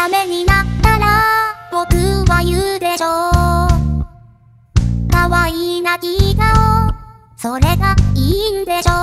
ダメになったら僕は言うでしょう。可愛い泣き顔それがいいんでしょう。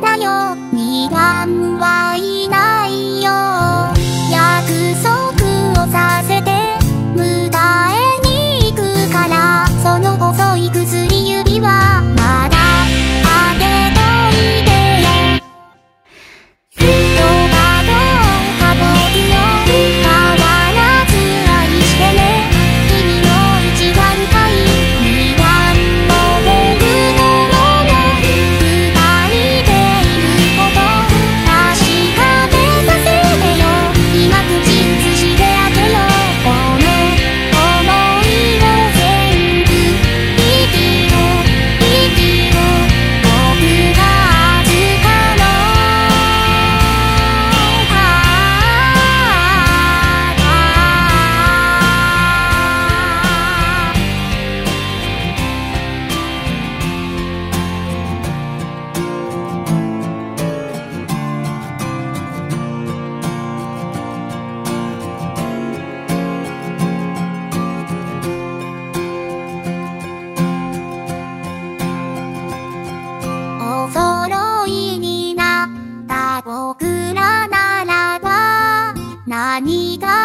だよ。二番はいい何があ